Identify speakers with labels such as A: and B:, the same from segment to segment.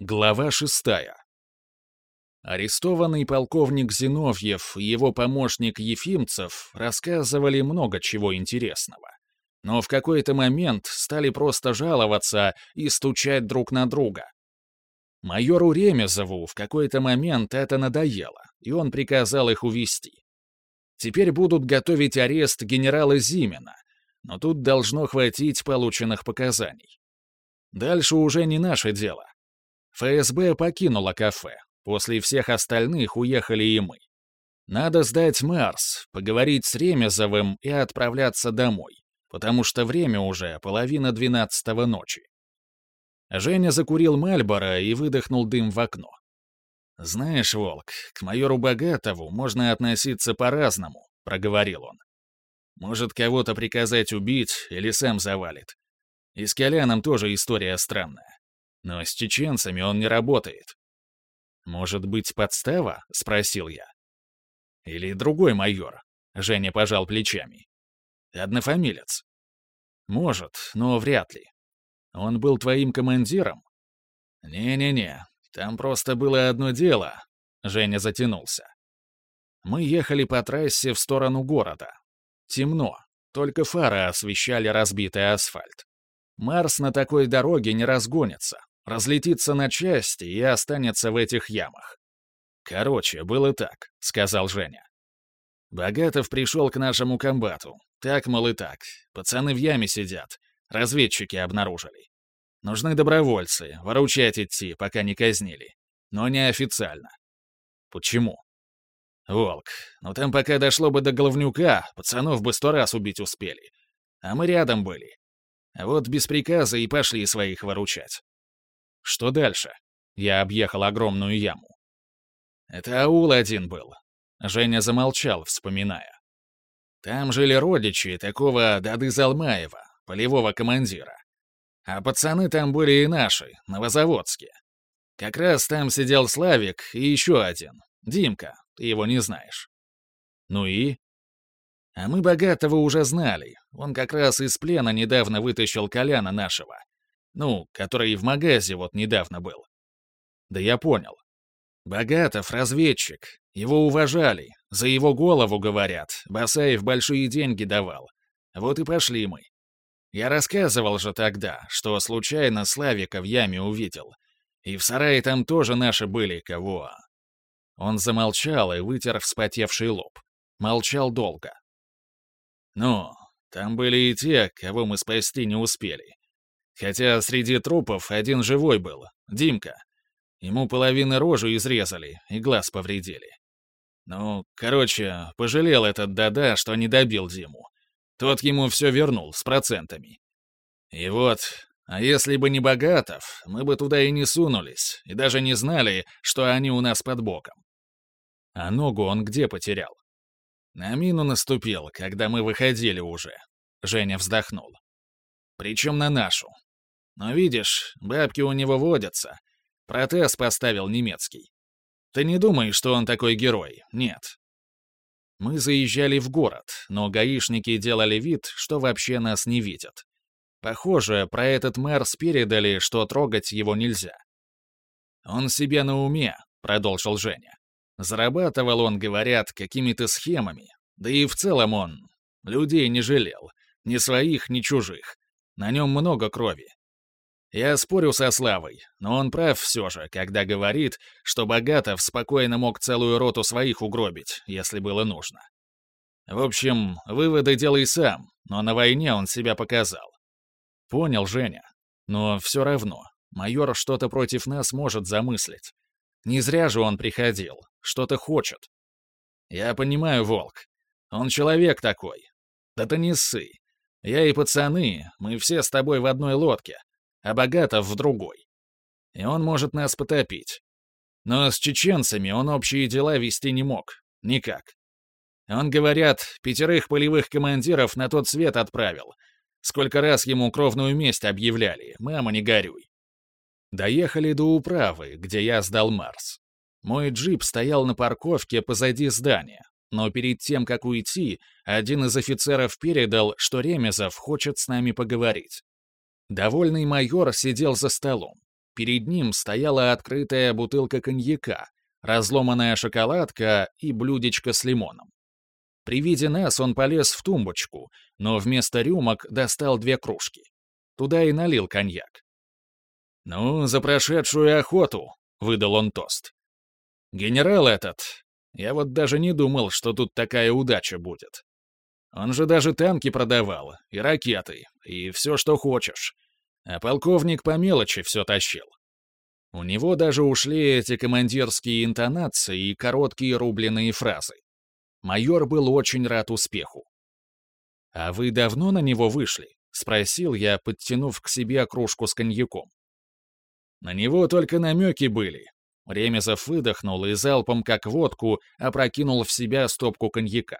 A: Глава шестая. Арестованный полковник Зиновьев и его помощник Ефимцев рассказывали много чего интересного. Но в какой-то момент стали просто жаловаться и стучать друг на друга. Майору Ремезову в какой-то момент это надоело, и он приказал их увести. Теперь будут готовить арест генерала Зимина, но тут должно хватить полученных показаний. Дальше уже не наше дело. ФСБ покинула кафе. После всех остальных уехали и мы. Надо сдать Марс, поговорить с Ремезовым и отправляться домой, потому что время уже половина двенадцатого ночи. Женя закурил Мальборо и выдохнул дым в окно. «Знаешь, Волк, к майору Богатову можно относиться по-разному», — проговорил он. «Может, кого-то приказать убить или сам завалит. И с Коляном тоже история странная. Но с чеченцами он не работает. «Может быть, подстава?» — спросил я. «Или другой майор?» — Женя пожал плечами. «Однофамилец?» «Может, но вряд ли. Он был твоим командиром?» «Не-не-не, там просто было одно дело», — Женя затянулся. Мы ехали по трассе в сторону города. Темно, только фары освещали разбитый асфальт. Марс на такой дороге не разгонится разлетится на части и останется в этих ямах. Короче, было так, сказал Женя. Богатов пришел к нашему комбату. Так, мол, и так. Пацаны в яме сидят. Разведчики обнаружили. Нужны добровольцы, выручать идти, пока не казнили. Но не официально. Почему? Волк, ну там пока дошло бы до головнюка, пацанов бы сто раз убить успели. А мы рядом были. А вот без приказа и пошли своих выручать. Что дальше? Я объехал огромную яму. Это аул один был. Женя замолчал, вспоминая. Там жили родичи такого Дады Залмаева, полевого командира. А пацаны там были и наши, новозаводские. Как раз там сидел Славик и еще один, Димка, ты его не знаешь. Ну и? А мы богатого уже знали. Он как раз из плена недавно вытащил Коляна нашего. Ну, который в магазе вот недавно был. Да я понял. Богатов разведчик. Его уважали. За его голову, говорят, Басаев большие деньги давал. Вот и пошли мы. Я рассказывал же тогда, что случайно Славика в яме увидел. И в сарае там тоже наши были, кого. Он замолчал и вытер вспотевший лоб. Молчал долго. Ну, там были и те, кого мы спасти не успели. Хотя среди трупов один живой был, Димка. Ему половины рожи изрезали и глаз повредили. Ну, короче, пожалел этот Дада, что не добил Диму. Тот ему все вернул с процентами. И вот, а если бы не Богатов, мы бы туда и не сунулись, и даже не знали, что они у нас под боком. А ногу он где потерял? На мину наступил, когда мы выходили уже. Женя вздохнул. Причем на нашу. Но видишь, бабки у него водятся. Протез поставил немецкий. Ты не думай, что он такой герой. Нет. Мы заезжали в город, но гаишники делали вид, что вообще нас не видят. Похоже, про этот Мэрс передали, что трогать его нельзя. «Он себе на уме», — продолжил Женя. «Зарабатывал он, говорят, какими-то схемами. Да и в целом он людей не жалел. Ни своих, ни чужих. На нем много крови. Я спорю со Славой, но он прав все же, когда говорит, что Богатов спокойно мог целую роту своих угробить, если было нужно. В общем, выводы делай сам, но на войне он себя показал. Понял, Женя. Но все равно, майор что-то против нас может замыслить. Не зря же он приходил, что-то хочет. Я понимаю, Волк. Он человек такой. Да ты не ссы. Я и пацаны, мы все с тобой в одной лодке а Богатов в другой. И он может нас потопить. Но с чеченцами он общие дела вести не мог. Никак. Он, говорят, пятерых полевых командиров на тот свет отправил. Сколько раз ему кровную месть объявляли, мама не горюй. Доехали до управы, где я сдал Марс. Мой джип стоял на парковке позади здания, но перед тем, как уйти, один из офицеров передал, что Ремезов хочет с нами поговорить. Довольный майор сидел за столом. перед ним стояла открытая бутылка коньяка, разломанная шоколадка и блюдечко с лимоном. При виде нас он полез в тумбочку, но вместо рюмок достал две кружки. Туда и налил коньяк. «Ну, за прошедшую охоту», — выдал он тост. «Генерал этот, я вот даже не думал, что тут такая удача будет. Он же даже танки продавал, и ракеты, и все, что хочешь. А полковник по мелочи все тащил. У него даже ушли эти командирские интонации и короткие рубленые фразы. Майор был очень рад успеху. «А вы давно на него вышли?» — спросил я, подтянув к себе кружку с коньяком. На него только намеки были. Ремезов выдохнул и залпом, как водку, опрокинул в себя стопку коньяка.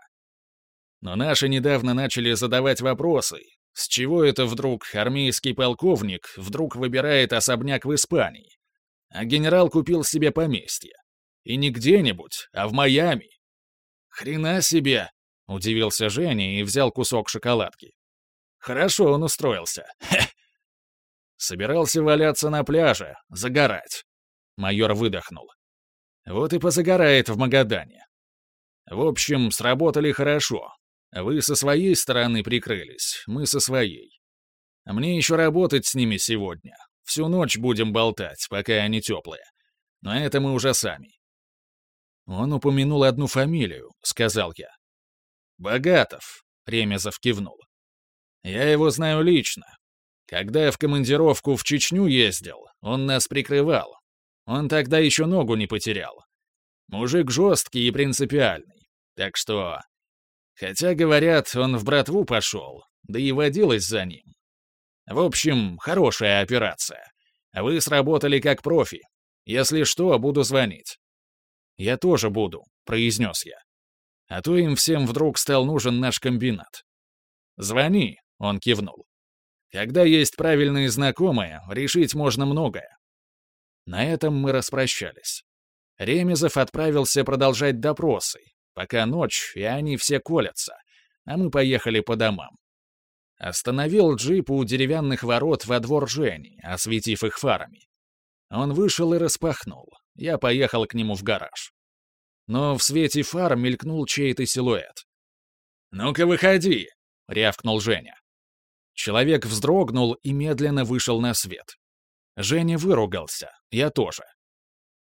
A: Но наши недавно начали задавать вопросы. С чего это вдруг армейский полковник вдруг выбирает особняк в Испании? А генерал купил себе поместье. И не где-нибудь, а в Майами. «Хрена себе!» — удивился Женя и взял кусок шоколадки. «Хорошо он устроился. Собирался валяться на пляже, загорать. Майор выдохнул. Вот и позагорает в Магадане. В общем, сработали хорошо. Вы со своей стороны прикрылись, мы со своей. Мне еще работать с ними сегодня. Всю ночь будем болтать, пока они теплые. Но это мы уже сами. Он упомянул одну фамилию, сказал я. Богатов, Ремезов кивнул. Я его знаю лично. Когда я в командировку в Чечню ездил, он нас прикрывал. Он тогда еще ногу не потерял. Мужик жесткий и принципиальный. Так что Хотя, говорят, он в братву пошел, да и водилась за ним. В общем, хорошая операция. Вы сработали как профи. Если что, буду звонить. Я тоже буду, произнес я. А то им всем вдруг стал нужен наш комбинат. Звони, он кивнул. Когда есть правильные знакомые, решить можно многое. На этом мы распрощались. Ремезов отправился продолжать допросы, Пока ночь, и они все колятся, а мы поехали по домам. Остановил джип у деревянных ворот во двор Жени, осветив их фарами. Он вышел и распахнул. Я поехал к нему в гараж. Но в свете фар мелькнул чей-то силуэт. «Ну-ка, выходи!» — рявкнул Женя. Человек вздрогнул и медленно вышел на свет. Женя выругался, я тоже.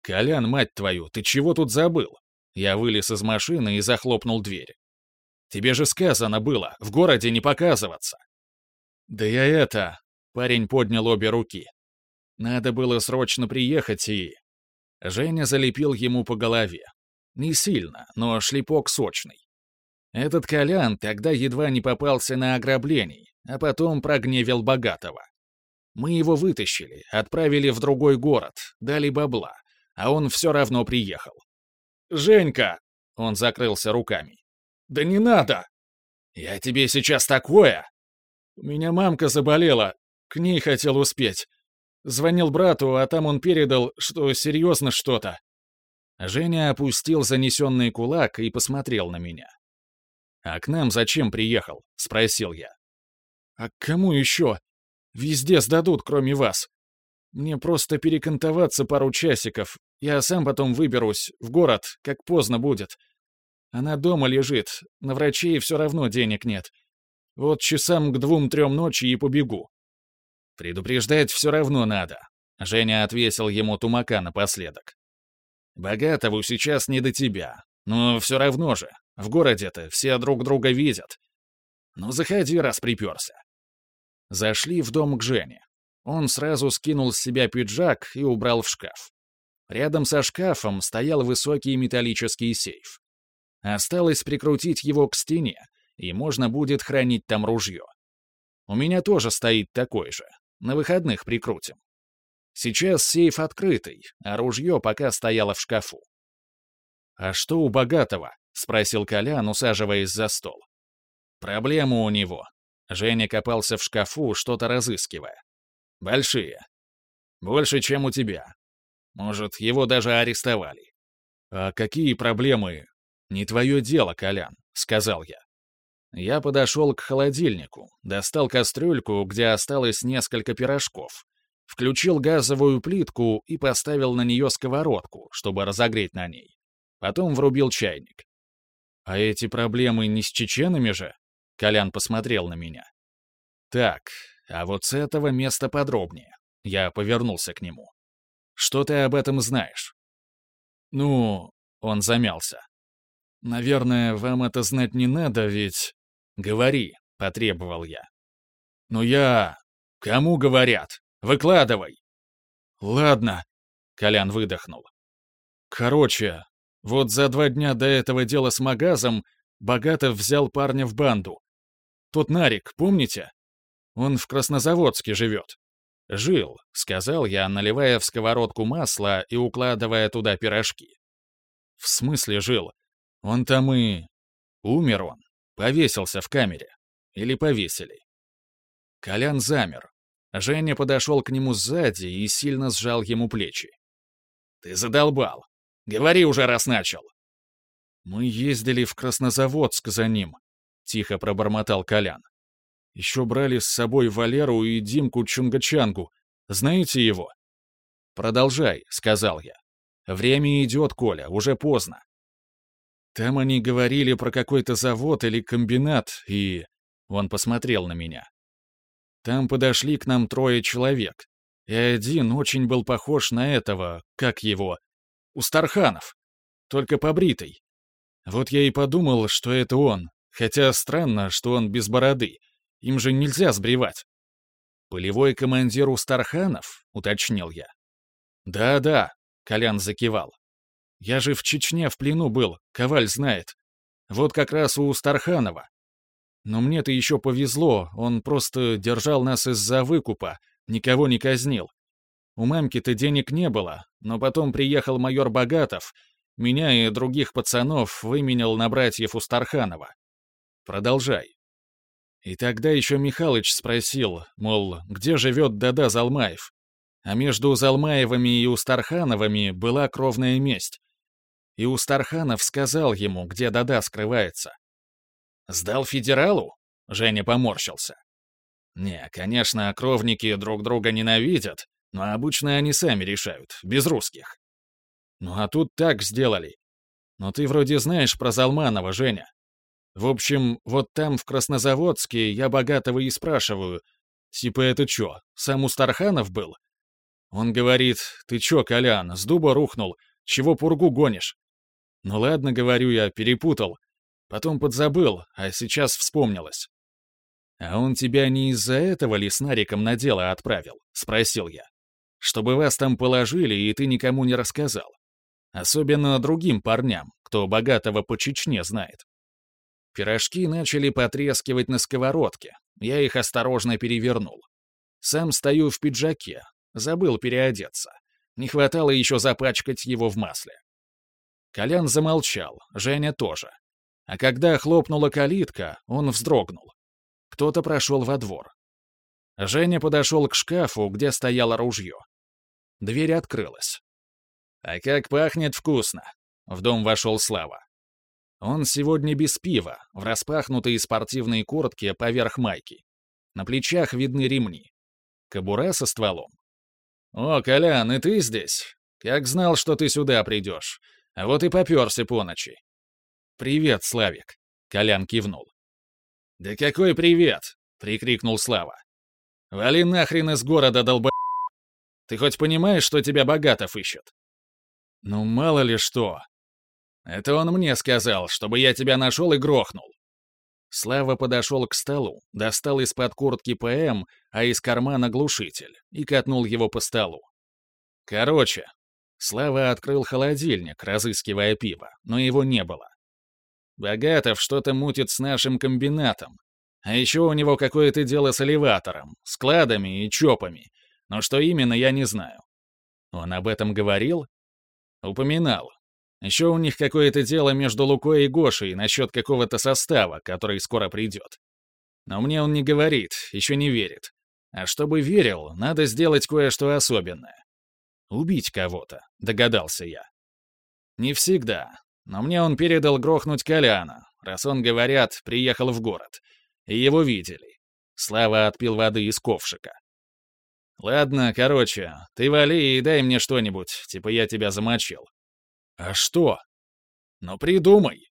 A: «Колян, мать твою, ты чего тут забыл?» Я вылез из машины и захлопнул дверь. «Тебе же сказано было, в городе не показываться!» «Да я это...» — парень поднял обе руки. «Надо было срочно приехать и...» Женя залепил ему по голове. Не сильно, но шлепок сочный. Этот Колян тогда едва не попался на ограблений, а потом прогневил богатого. Мы его вытащили, отправили в другой город, дали бабла, а он все равно приехал. «Женька!» — он закрылся руками. «Да не надо! Я тебе сейчас такое!» У меня мамка заболела, к ней хотел успеть. Звонил брату, а там он передал, что серьезно что-то. Женя опустил занесенный кулак и посмотрел на меня. «А к нам зачем приехал?» — спросил я. «А к кому еще? Везде сдадут, кроме вас. Мне просто перекантоваться пару часиков, я сам потом выберусь, в город, как поздно будет. Она дома лежит, на врачей все равно денег нет. Вот часам к двум-трем ночи и побегу. Предупреждать все равно надо. Женя отвесил ему тумака напоследок. Богатову сейчас не до тебя, но все равно же, в городе-то все друг друга видят. Ну заходи, раз приперся. Зашли в дом к Жене. Он сразу скинул с себя пиджак и убрал в шкаф. Рядом со шкафом стоял высокий металлический сейф. Осталось прикрутить его к стене, и можно будет хранить там ружье. У меня тоже стоит такой же. На выходных прикрутим. Сейчас сейф открытый, а ружье пока стояло в шкафу. «А что у богатого?» — спросил Колян, усаживаясь за стол. «Проблема у него». Женя копался в шкафу, что-то разыскивая. «Большие. Больше, чем у тебя. Может, его даже арестовали. А какие проблемы? Не твое дело, Колян, сказал я. Я подошел к холодильнику, достал кастрюльку, где осталось несколько пирожков. Включил газовую плитку и поставил на нее сковородку, чтобы разогреть на ней. Потом врубил чайник. «А эти проблемы не с чеченами же?» Колян посмотрел на меня. «Так, а вот с этого места подробнее». Я повернулся к нему. «Что ты об этом знаешь?» «Ну...» — он замялся. «Наверное, вам это знать не надо, ведь...» «Говори», — потребовал я. «Но я... Кому говорят? Выкладывай!» «Ладно», — Колян выдохнул. «Короче, вот за два дня до этого дела с Магазом Богатов взял парня в банду. Тот Нарик, помните? Он в Краснозаводске живет». «Жил», — сказал я, наливая в сковородку масло и укладывая туда пирожки. «В смысле жил? Он там и... Умер он. Повесился в камере. Или повесили. Колян замер. Женя подошел к нему сзади и сильно сжал ему плечи. «Ты задолбал. Говори уже, раз начал». «Мы ездили в Краснозаводск за ним», — тихо пробормотал Колян. «Еще брали с собой Валеру и Димку Чунгачангу. Знаете его?» «Продолжай», — сказал я. «Время идет, Коля, уже поздно». Там они говорили про какой-то завод или комбинат, и... Он посмотрел на меня. Там подошли к нам трое человек. И один очень был похож на этого, как его, у Старханов, только побритый. Вот я и подумал, что это он, хотя странно, что он без бороды. Им же нельзя сбривать. «Полевой командир у Старханов?» — уточнил я. «Да-да», — Колян закивал. «Я же в Чечне в плену был, Коваль знает. Вот как раз у Старханова. Но мне-то еще повезло, он просто держал нас из-за выкупа, никого не казнил. У мамки-то денег не было, но потом приехал майор Богатов, меня и других пацанов выменял на братьев Устарханова. Продолжай. И тогда еще Михалыч спросил, мол, где живет Дада Залмаев? А между Залмаевыми и Устархановыми была кровная месть. И Устарханов сказал ему, где Дада скрывается. Сдал федералу? Женя поморщился. Не, конечно, кровники друг друга ненавидят, но обычно они сами решают, без русских. Ну а тут так сделали. Но ты вроде знаешь про Залманова, Женя. В общем, вот там, в Краснозаводске, я богатого и спрашиваю, типа это чё, сам Устарханов был? Он говорит, ты чё, Колян, с дуба рухнул, чего пургу гонишь? Ну ладно, говорю я, перепутал. Потом подзабыл, а сейчас вспомнилось. «А он тебя не из-за этого ли с Нариком на дело отправил?» — спросил я. «Чтобы вас там положили, и ты никому не рассказал. Особенно другим парням, кто богатого по Чечне знает». Пирожки начали потрескивать на сковородке. Я их осторожно перевернул. Сам стою в пиджаке. Забыл переодеться. Не хватало еще запачкать его в масле. Колян замолчал, Женя тоже. А когда хлопнула калитка, он вздрогнул. Кто-то прошел во двор. Женя подошел к шкафу, где стояло ружье. Дверь открылась. «А как пахнет вкусно!» В дом вошел Слава. Он сегодня без пива, в распахнутой спортивной куртке поверх майки. На плечах видны ремни. Кобура со стволом. «О, Колян, и ты здесь? Как знал, что ты сюда придешь. А вот и попёрся по ночи. «Привет, Славик!» — Колян кивнул. «Да какой привет!» — прикрикнул Слава. «Вали нахрен из города, долба... Ты хоть понимаешь, что тебя Богатов ищет?» «Ну, мало ли что!» «Это он мне сказал, чтобы я тебя нашел и грохнул!» Слава подошел к столу, достал из-под куртки ПМ, а из кармана глушитель, и катнул его по столу. «Короче...» Слава открыл холодильник, разыскивая пиво, но его не было. Богатов что-то мутит с нашим комбинатом. А еще у него какое-то дело с элеватором, складами и чопами. Но что именно, я не знаю. Он об этом говорил? Упоминал. Еще у них какое-то дело между Лукой и Гошей насчет какого-то состава, который скоро придет. Но мне он не говорит, еще не верит. А чтобы верил, надо сделать кое-что особенное. Убить кого-то, догадался я. Не всегда, но мне он передал грохнуть Коляна, раз он, говорят, приехал в город. И его видели. Слава отпил воды из ковшика. Ладно, короче, ты вали и дай мне что-нибудь, типа я тебя замочил. А что? Ну придумай.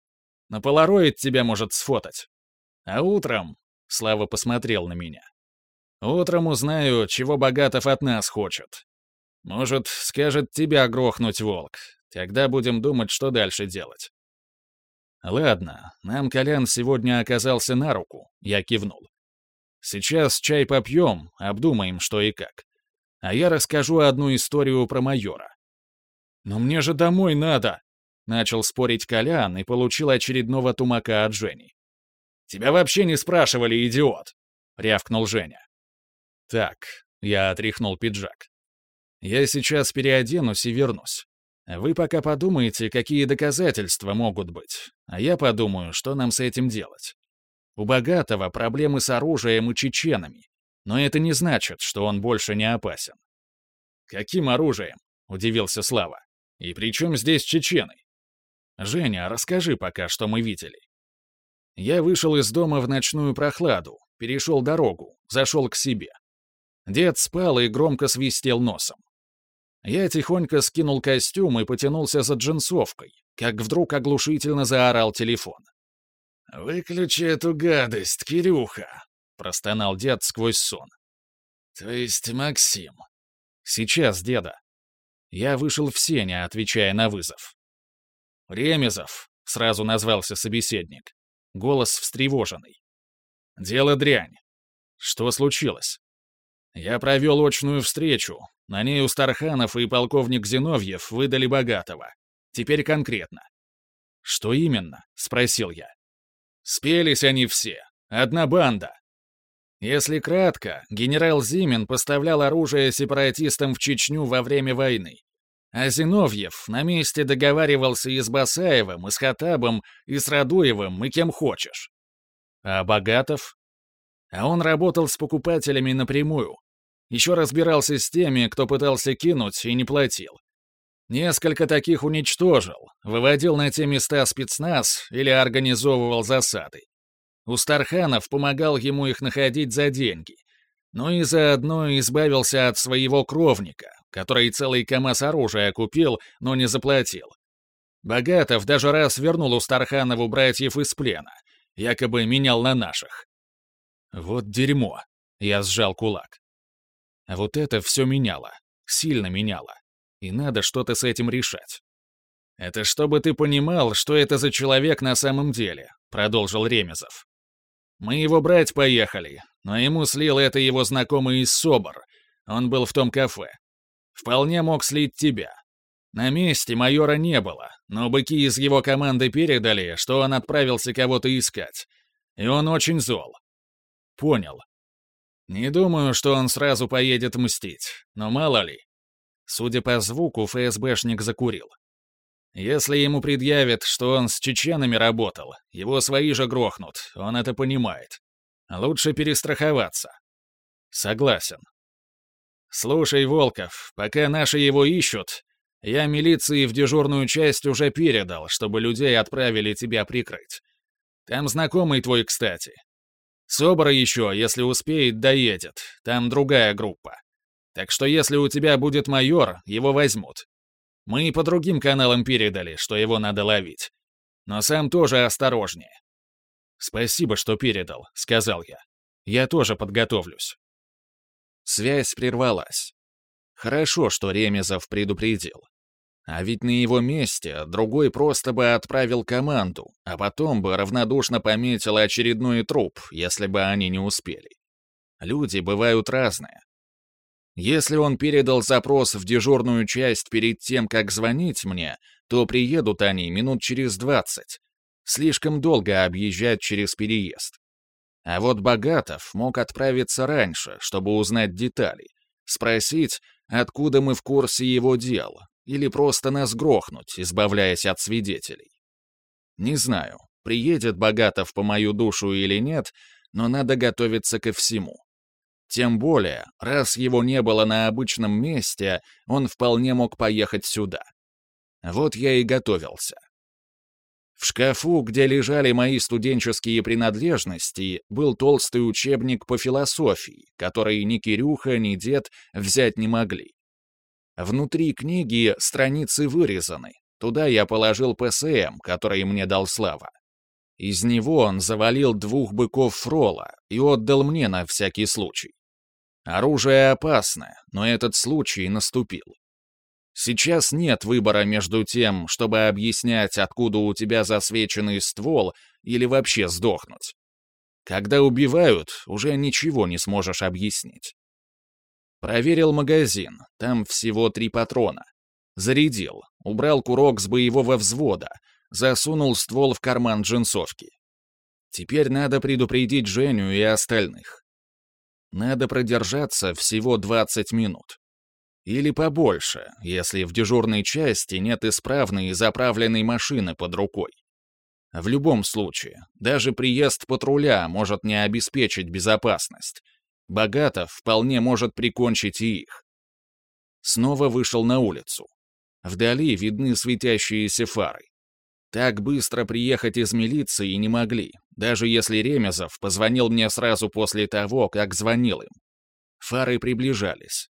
A: На полароид тебя может сфотать. А утром... Слава посмотрел на меня. Утром узнаю, чего Богатов от нас хочет. Может, скажет тебя грохнуть волк. Тогда будем думать, что дальше делать. Ладно, нам Колян сегодня оказался на руку, я кивнул. Сейчас чай попьем, обдумаем, что и как. А я расскажу одну историю про майора. «Но мне же домой надо!» — начал спорить Колян и получил очередного тумака от Жени. «Тебя вообще не спрашивали, идиот!» — рявкнул Женя. «Так», — я отряхнул пиджак. «Я сейчас переоденусь и вернусь. Вы пока подумайте, какие доказательства могут быть, а я подумаю, что нам с этим делать. У Богатого проблемы с оружием и чеченами, но это не значит, что он больше не опасен. «Каким оружием?» — удивился Слава. «И при чем здесь чечены?» «Женя, расскажи пока, что мы видели». Я вышел из дома в ночную прохладу, перешел дорогу, зашел к себе. Дед спал и громко свистел носом. Я тихонько скинул костюм и потянулся за джинсовкой, как вдруг оглушительно заорал телефон. «Выключи эту гадость, Кирюха!» — простонал дед сквозь сон. «То есть Максим?» «Сейчас, деда». Я вышел в сене, отвечая на вызов. «Ремезов», — сразу назвался собеседник. Голос встревоженный. «Дело дрянь. Что случилось?» Я провел очную встречу. На ней у Старханов и полковник Зиновьев выдали богатого. Теперь конкретно. «Что именно?» — спросил я. Спелись они все. Одна банда. Если кратко, генерал Зимин поставлял оружие сепаратистам в Чечню во время войны. А Зиновьев на месте договаривался и с Басаевым, и с Хатабом, и с Радуевым, и кем хочешь. А Богатов? А он работал с покупателями напрямую. Еще разбирался с теми, кто пытался кинуть и не платил. Несколько таких уничтожил, выводил на те места спецназ или организовывал засады. Устарханов помогал ему их находить за деньги, но и заодно избавился от своего кровника, который целый КАМАЗ оружия купил, но не заплатил. Богатов даже раз вернул Устарханову братьев из плена, якобы менял на наших. Вот дерьмо, я сжал кулак. А вот это все меняло, сильно меняло и надо что-то с этим решать. «Это чтобы ты понимал, что это за человек на самом деле», — продолжил Ремезов. «Мы его брать поехали, но ему слил это его знакомый из СОБР. Он был в том кафе. Вполне мог слить тебя. На месте майора не было, но быки из его команды передали, что он отправился кого-то искать. И он очень зол. Понял. Не думаю, что он сразу поедет мстить, но мало ли. Судя по звуку, ФСБшник закурил. Если ему предъявят, что он с чеченами работал, его свои же грохнут, он это понимает. Лучше перестраховаться. Согласен. Слушай, Волков, пока наши его ищут, я милиции в дежурную часть уже передал, чтобы людей отправили тебя прикрыть. Там знакомый твой, кстати. Собора еще, если успеет, доедет. Там другая группа. Так что если у тебя будет майор, его возьмут. Мы и по другим каналам передали, что его надо ловить. Но сам тоже осторожнее. «Спасибо, что передал», — сказал я. «Я тоже подготовлюсь». Связь прервалась. Хорошо, что Ремезов предупредил. А ведь на его месте другой просто бы отправил команду, а потом бы равнодушно пометил очередной труп, если бы они не успели. Люди бывают разные. Если он передал запрос в дежурную часть перед тем, как звонить мне, то приедут они минут через двадцать. Слишком долго объезжать через переезд. А вот Богатов мог отправиться раньше, чтобы узнать детали. Спросить, откуда мы в курсе его дел, или просто нас грохнуть, избавляясь от свидетелей. Не знаю, приедет Богатов по мою душу или нет, но надо готовиться ко всему. Тем более, раз его не было на обычном месте, он вполне мог поехать сюда. Вот я и готовился. В шкафу, где лежали мои студенческие принадлежности, был толстый учебник по философии, который ни Кирюха, ни дед взять не могли. Внутри книги страницы вырезаны. Туда я положил ПСМ, который мне дал Слава. Из него он завалил двух быков Фрола и отдал мне на всякий случай. Оружие опасное, но этот случай наступил. Сейчас нет выбора между тем, чтобы объяснять, откуда у тебя засвеченный ствол, или вообще сдохнуть. Когда убивают, уже ничего не сможешь объяснить. Проверил магазин, там всего три патрона. Зарядил, убрал курок с боевого взвода, засунул ствол в карман джинсовки. Теперь надо предупредить Женю и остальных. Надо продержаться всего 20 минут. Или побольше, если в дежурной части нет исправной и заправленной машины под рукой. В любом случае, даже приезд патруля может не обеспечить безопасность. Богатов вполне может прикончить и их. Снова вышел на улицу. Вдали видны светящиеся фары. Так быстро приехать из милиции не могли, даже если Ремезов позвонил мне сразу после того, как звонил им. Фары приближались.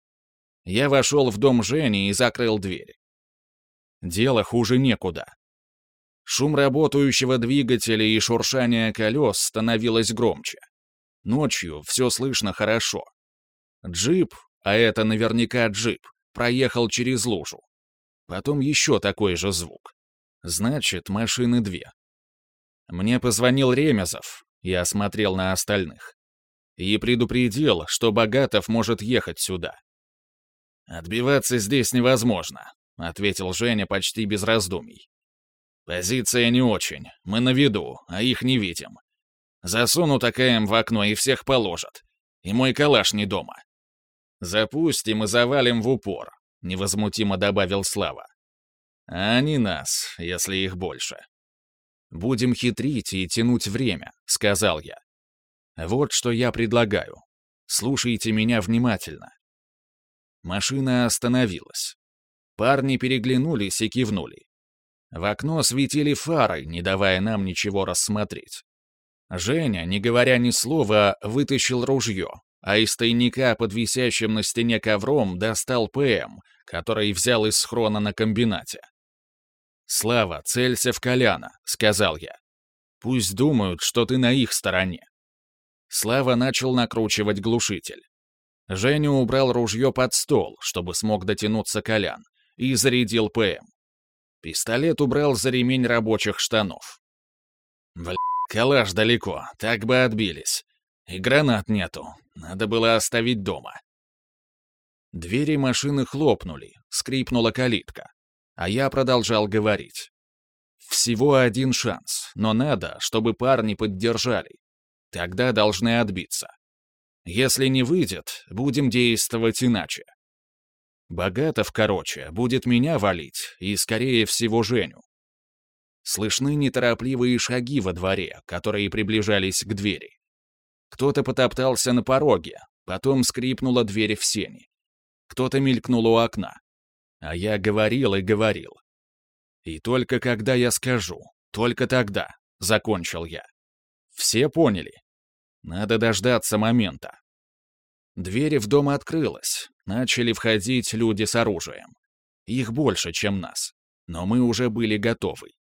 A: Я вошел в дом Жени и закрыл дверь. Дело хуже некуда. Шум работающего двигателя и шуршание колес становилось громче. Ночью все слышно хорошо. Джип, а это наверняка джип, проехал через лужу. Потом еще такой же звук. Значит, машины две. Мне позвонил Ремезов, я смотрел на остальных. И предупредил, что Богатов может ехать сюда. «Отбиваться здесь невозможно», — ответил Женя почти без раздумий. «Позиция не очень. Мы на виду, а их не видим. Засуну такаем в окно и всех положат. И мой калаш не дома. Запустим и завалим в упор», — невозмутимо добавил Слава. «А не нас, если их больше». «Будем хитрить и тянуть время», — сказал я. «Вот что я предлагаю. Слушайте меня внимательно. Машина остановилась. Парни переглянулись и кивнули. В окно светили фары, не давая нам ничего рассмотреть. Женя, не говоря ни слова, вытащил ружье, а из тайника под висящим на стене ковром достал ПМ, который взял из схрона на комбинате. «Слава, целься в Коляна», — сказал я. «Пусть думают, что ты на их стороне». Слава начал накручивать глушитель. Женя убрал ружье под стол, чтобы смог дотянуться Колян, и зарядил ПМ. Пистолет убрал за ремень рабочих штанов. Бля, калаш далеко, так бы отбились. И гранат нету, надо было оставить дома. Двери машины хлопнули, скрипнула калитка. А я продолжал говорить. Всего один шанс, но надо, чтобы парни поддержали. Тогда должны отбиться. Если не выйдет, будем действовать иначе. Богатов, короче, будет меня валить и, скорее всего, Женю. Слышны неторопливые шаги во дворе, которые приближались к двери. Кто-то потоптался на пороге, потом скрипнула дверь в сени. Кто-то мелькнул у окна. А я говорил и говорил. И только когда я скажу, только тогда, закончил я. Все поняли? Надо дождаться момента. Дверь в дом открылась. Начали входить люди с оружием. Их больше, чем нас. Но мы уже были готовы.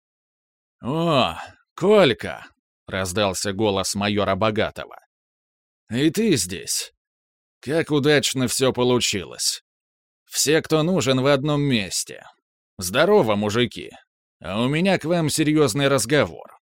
A: «О, Колька!» — раздался голос майора Богатого. «И ты здесь. Как удачно все получилось. Все, кто нужен, в одном месте. Здорово, мужики. А у меня к вам серьезный разговор.